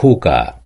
Hooker